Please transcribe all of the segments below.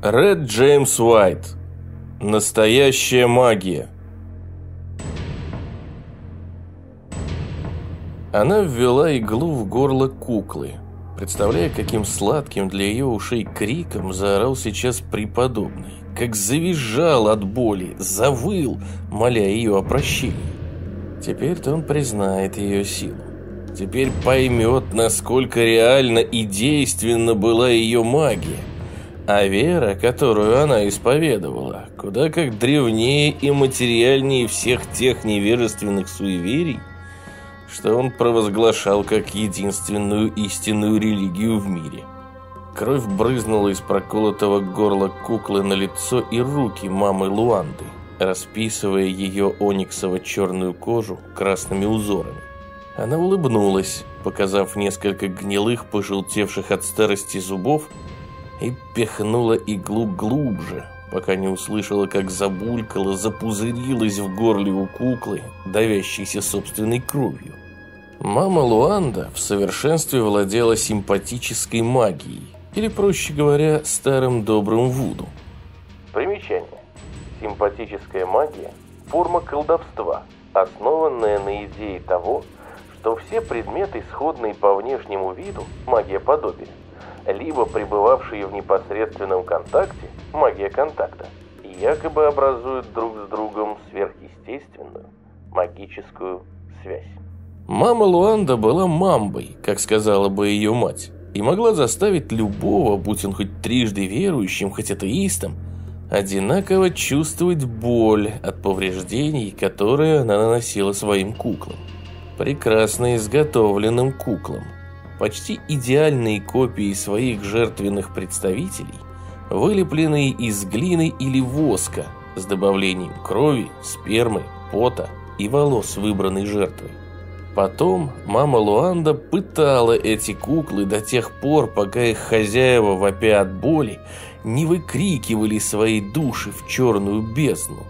Ред Джеймс Уайт. Настоящая магия. Она ввела иглу в горло куклы, представляя, каким сладким для ее ушей криком заорал сейчас преподобный, как завизжал от боли, завыл, моля ее о прощении. Теперь-то он признает ее силу. Теперь поймет, насколько реально и действенна была ее магия. А вера, которую она исповедовала, куда как древнее и материальнее всех тех невежественных суеверий, что он провозглашал как единственную истинную религию в мире. Кровь брызнула из проколотого горла куклы на лицо и руки мамы Луанды, расписывая ее ониксово-черную кожу красными узорами. Она улыбнулась, показав несколько гнилых, пожелтевших от старости зубов, и пихнула иглу глубже, пока не услышала, как забулькала, запузырилась в горле у куклы, давящейся собственной кровью. Мама Луанда в совершенстве владела симпатической магией, или, проще говоря, старым добрым вуду. Примечание. Симпатическая магия – форма колдовства, основанная на идее того, что все предметы, сходные по внешнему виду, магия подобия, либо пребывавшие в непосредственном контакте, магия контакта, якобы образуют друг с другом сверхъестественную магическую связь. Мама Луанда была мамбой, как сказала бы ее мать, и могла заставить любого, будь он хоть трижды верующим, хоть атеистом, одинаково чувствовать боль от повреждений, которые она наносила своим куклам. Прекрасно изготовленным куклам – почти идеальные копии своих жертвенных представителей, вылепленные из глины или воска с добавлением крови, спермы, пота и волос выбранной жертвы. Потом мама Луанда пытала эти куклы до тех пор, пока их хозяева, вопя от боли, не выкрикивали свои души в черную бездну.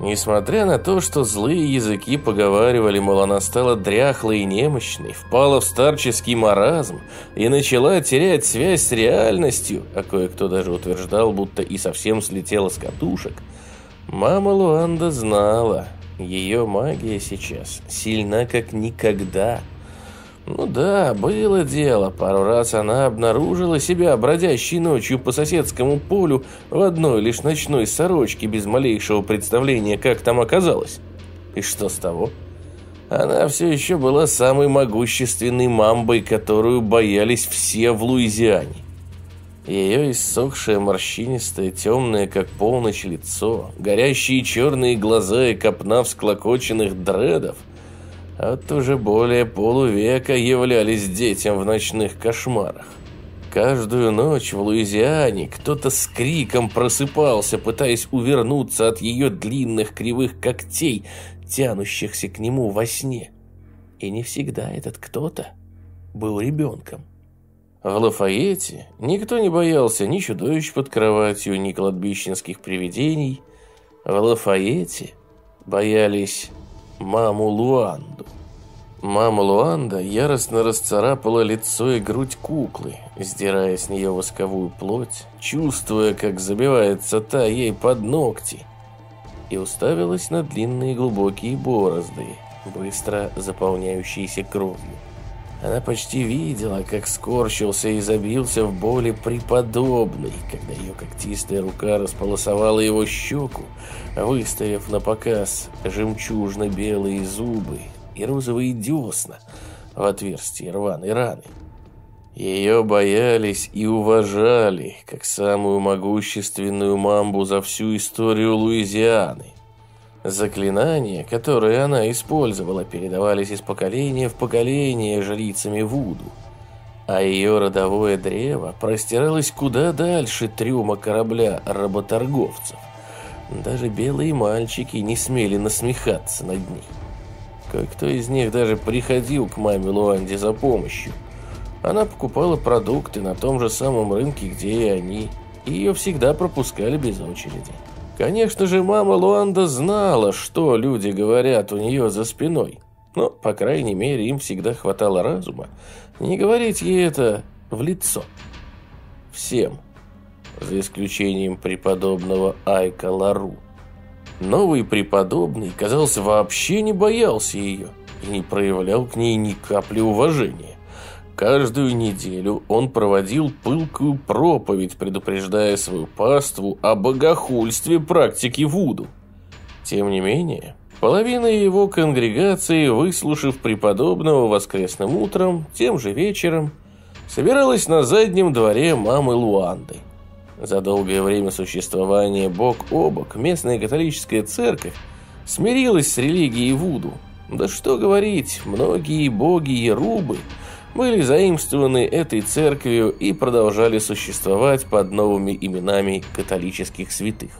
Несмотря на то, что злые языки поговаривали, мол, она стала дряхлой и немощной, впала в старческий маразм и начала терять связь с реальностью, а кое-кто даже утверждал, будто и совсем слетела с катушек, мама Луанда знала, ее магия сейчас сильна как никогда – ну да, было дело. Пару раз она обнаружила себя бродящей ночью по соседскому полю в одной лишь ночной сорочке без малейшего представления, как там оказалось. И что с того? Она все еще была самой могущественной мамбой, которую боялись все в Луизиане. Ее иссохшее, морщинистое, темное, как полночь лицо, горящие черные глаза и копна всклокоченных дредов – от уже более полувека являлись детям в ночных кошмарах. Каждую ночь в Луизиане кто-то с криком просыпался, пытаясь увернуться от ее длинных кривых когтей, тянущихся к нему во сне. И не всегда этот кто-то был ребенком. В Лафаете никто не боялся ни чудовищ под кроватью, ни кладбищенских привидений. В Лафаете боялись маму Луанду. Мама Луанда яростно расцарапала лицо и грудь куклы, сдирая с нее восковую плоть, чувствуя, как забивается та ей под ногти, и уставилась на длинные глубокие борозды, быстро заполняющиеся кровью. Она почти видела, как скорчился и забился в боли преподобный, когда ее когтистая рука располосовала его щеку, выставив на показ жемчужно-белые зубы, и розовые десна в отверстии рваной раны. Ее боялись и уважали, как самую могущественную мамбу за всю историю Луизианы. Заклинания, которые она использовала, передавались из поколения в поколение жрицами Вуду. А ее родовое древо простиралось куда дальше трюма корабля работорговцев. Даже белые мальчики не смели насмехаться над ней. Кое-кто из них даже приходил к маме Луанде за помощью. Она покупала продукты на том же самом рынке, где и они. И ее всегда пропускали без очереди. Конечно же, мама Луанда знала, что люди говорят у нее за спиной. Но, по крайней мере, им всегда хватало разума не говорить ей это в лицо. Всем. за исключением преподобного Айка Лару. Новый преподобный, казалось, вообще не боялся ее и не проявлял к ней ни капли уважения. Каждую неделю он проводил пылкую проповедь, предупреждая свою паству о богохульстве практики Вуду. Тем не менее, половина его конгрегации, выслушав преподобного воскресным утром, тем же вечером, собиралась на заднем дворе мамы Луанды. За долгое время существования бок о бок местная католическая церковь смирилась с религией Вуду. Да что говорить, многие боги и были заимствованы этой церковью и продолжали существовать под новыми именами католических святых.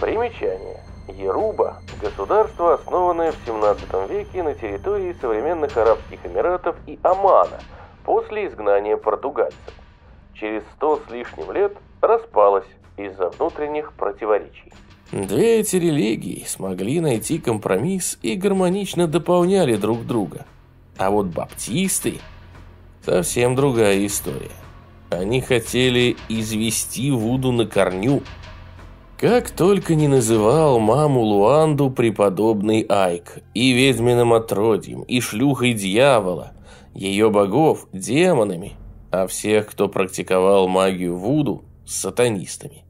Примечание. Еруба – государство, основанное в 17 веке на территории современных Арабских Эмиратов и Омана после изгнания португальцев. Через сто с лишним лет распалась из-за внутренних противоречий. Две эти религии смогли найти компромисс и гармонично дополняли друг друга. А вот баптисты – совсем другая история. Они хотели извести Вуду на корню – как только не называл маму Луанду преподобный Айк, и ведьминым отродьем, и шлюхой дьявола, ее богов – демонами, а всех, кто практиковал магию Вуду – сатанистами.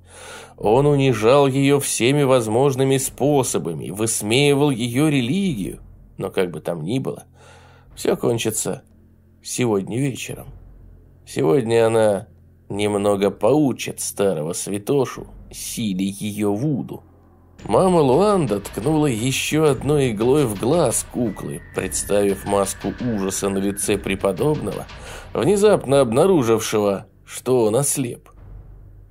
Он унижал ее всеми возможными способами, высмеивал ее религию, но как бы там ни было, все кончится сегодня вечером. Сегодня она немного поучит старого святошу силе ее Вуду. Мама Луанда ткнула еще одной иглой в глаз куклы, представив маску ужаса на лице преподобного, внезапно обнаружившего, что он ослеп.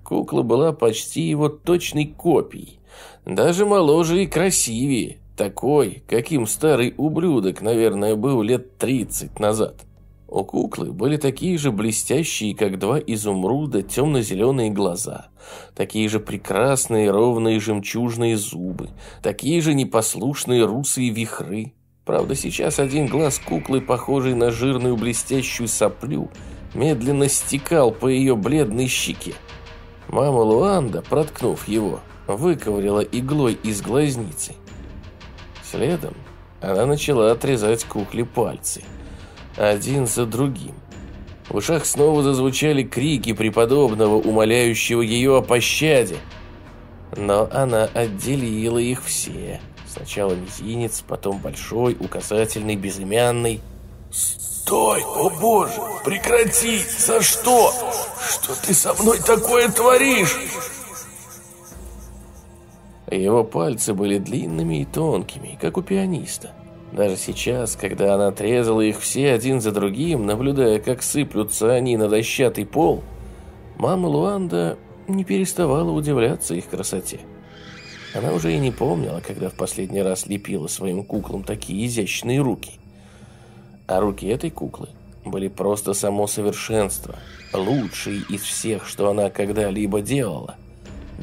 Кукла была почти его точной копией, даже моложе и красивее, такой, каким старый ублюдок, наверное, был лет 30 назад. У куклы были такие же блестящие, как два изумруда, темно-зеленые глаза, такие же прекрасные ровные жемчужные зубы, такие же непослушные русые вихры. Правда, сейчас один глаз куклы, похожий на жирную блестящую соплю, медленно стекал по ее бледной щеке. Мама Луанда, проткнув его, выковыряла иглой из глазницы. Следом она начала отрезать кукле пальцы – один за другим. В ушах снова зазвучали крики преподобного, умоляющего ее о пощаде. Но она отделила их все. Сначала мизинец, потом большой, указательный, безымянный. «Стой! О боже! Прекрати! За что? Что ты со мной такое творишь?» Его пальцы были длинными и тонкими, как у пианиста. Даже сейчас, когда она отрезала их все один за другим, наблюдая, как сыплются они на дощатый пол, мама Луанда не переставала удивляться их красоте. Она уже и не помнила, когда в последний раз лепила своим куклам такие изящные руки. А руки этой куклы были просто само совершенство, лучшие из всех, что она когда-либо делала.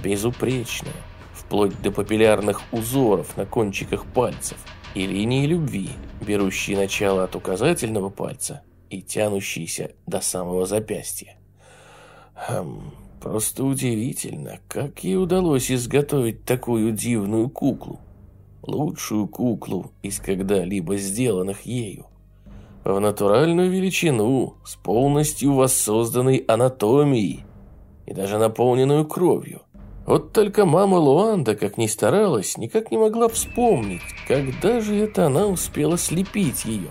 Безупречные, вплоть до папиллярных узоров на кончиках пальцев – и линии любви, берущие начало от указательного пальца и тянущиеся до самого запястья. Хм, просто удивительно, как ей удалось изготовить такую дивную куклу. Лучшую куклу из когда-либо сделанных ею. В натуральную величину, с полностью воссозданной анатомией и даже наполненную кровью. Вот только мама Луанда, как ни старалась, никак не могла вспомнить, когда же это она успела слепить ее.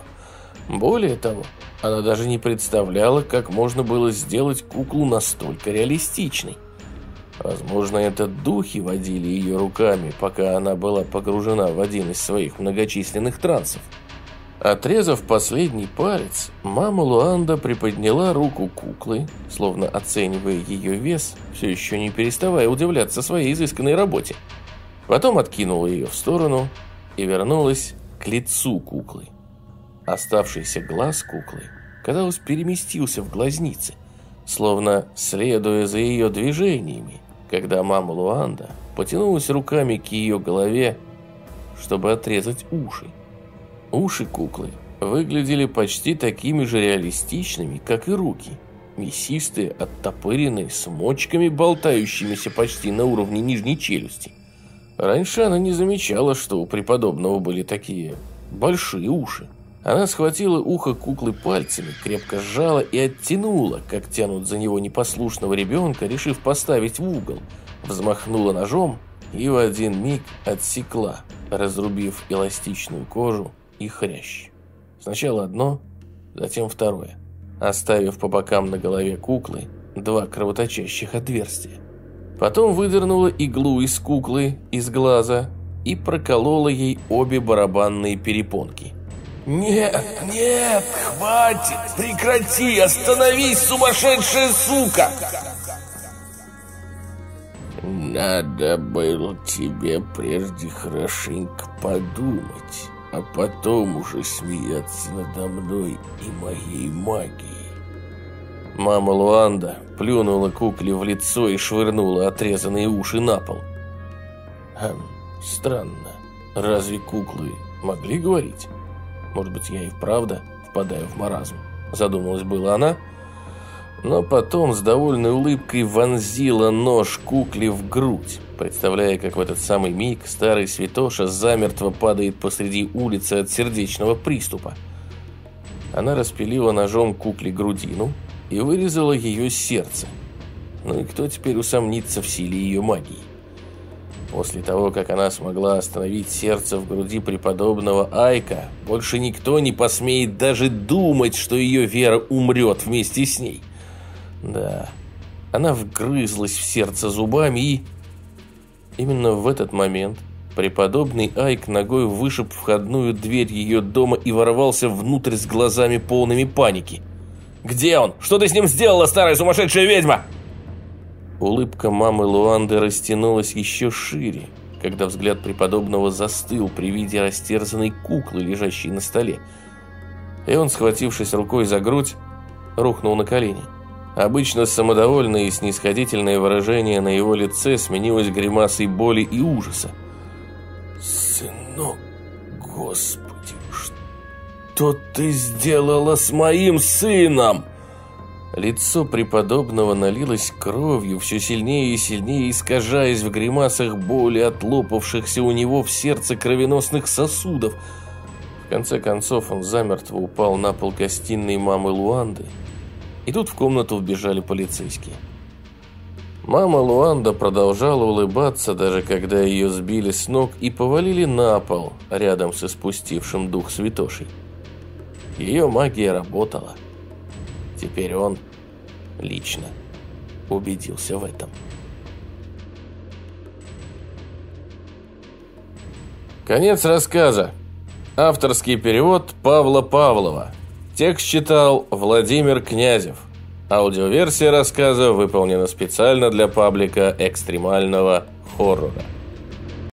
Более того, она даже не представляла, как можно было сделать куклу настолько реалистичной. Возможно, это духи водили ее руками, пока она была погружена в один из своих многочисленных трансов. Отрезав последний палец, мама Луанда приподняла руку куклы, словно оценивая ее вес, все еще не переставая удивляться своей изысканной работе. Потом откинула ее в сторону и вернулась к лицу куклы. Оставшийся глаз куклы, казалось, переместился в глазницы, словно следуя за ее движениями, когда мама Луанда потянулась руками к ее голове, чтобы отрезать уши. Уши куклы выглядели почти такими же реалистичными, как и руки. мясистые, оттопыренные, с мочками, болтающимися почти на уровне нижней челюсти. Раньше она не замечала, что у преподобного были такие большие уши. Она схватила ухо куклы пальцами, крепко сжала и оттянула, как тянут за него непослушного ребенка, решив поставить в угол. Взмахнула ножом и в один миг отсекла, разрубив эластичную кожу и хрящ. Сначала одно, затем второе, оставив по бокам на голове куклы два кровоточащих отверстия. Потом выдернула иглу из куклы, из глаза, и проколола ей обе барабанные перепонки. «Нет, нет, хватит! Прекрати! Остановись, сумасшедшая сука!» «Надо было тебе прежде хорошенько подумать, а потом уже смеяться надо мной и моей магией». Мама Луанда плюнула кукле в лицо и швырнула отрезанные уши на пол. Хм, странно. Разве куклы могли говорить? Может быть, я и вправду впадаю в маразм? Задумалась была она, но потом с довольной улыбкой вонзила нож кукле в грудь, представляя, как в этот самый миг старый святоша замертво падает посреди улицы от сердечного приступа. Она распилила ножом кукле грудину и вырезала ее сердце. Ну и кто теперь усомнится в силе ее магии? После того, как она смогла остановить сердце в груди преподобного Айка, больше никто не посмеет даже думать, что ее вера умрет вместе с ней. Да, она вгрызлась в сердце зубами и... Именно в этот момент преподобный Айк ногой вышиб входную дверь ее дома и ворвался внутрь с глазами полными паники. «Где он? Что ты с ним сделала, старая сумасшедшая ведьма?» Улыбка мамы Луанды растянулась еще шире, когда взгляд преподобного застыл при виде растерзанной куклы, лежащей на столе. И он, схватившись рукой за грудь, рухнул на колени. Обычно самодовольное и снисходительное выражение на его лице сменилось гримасой боли и ужаса. «Сынок, Господи, что ты сделала с моим сыном?» Лицо преподобного налилось кровью, все сильнее и сильнее искажаясь в гримасах боли от лопавшихся у него в сердце кровеносных сосудов. В конце концов он замертво упал на пол гостиной мамы Луанды. И тут в комнату вбежали полицейские. Мама Луанда продолжала улыбаться, даже когда ее сбили с ног и повалили на пол рядом с испустившим дух святошей. Ее магия работала. Теперь он лично убедился в этом. Конец рассказа. Авторский перевод Павла Павлова. Текст читал Владимир Князев. Аудиоверсия рассказа выполнена специально для паблика экстремального хоррора.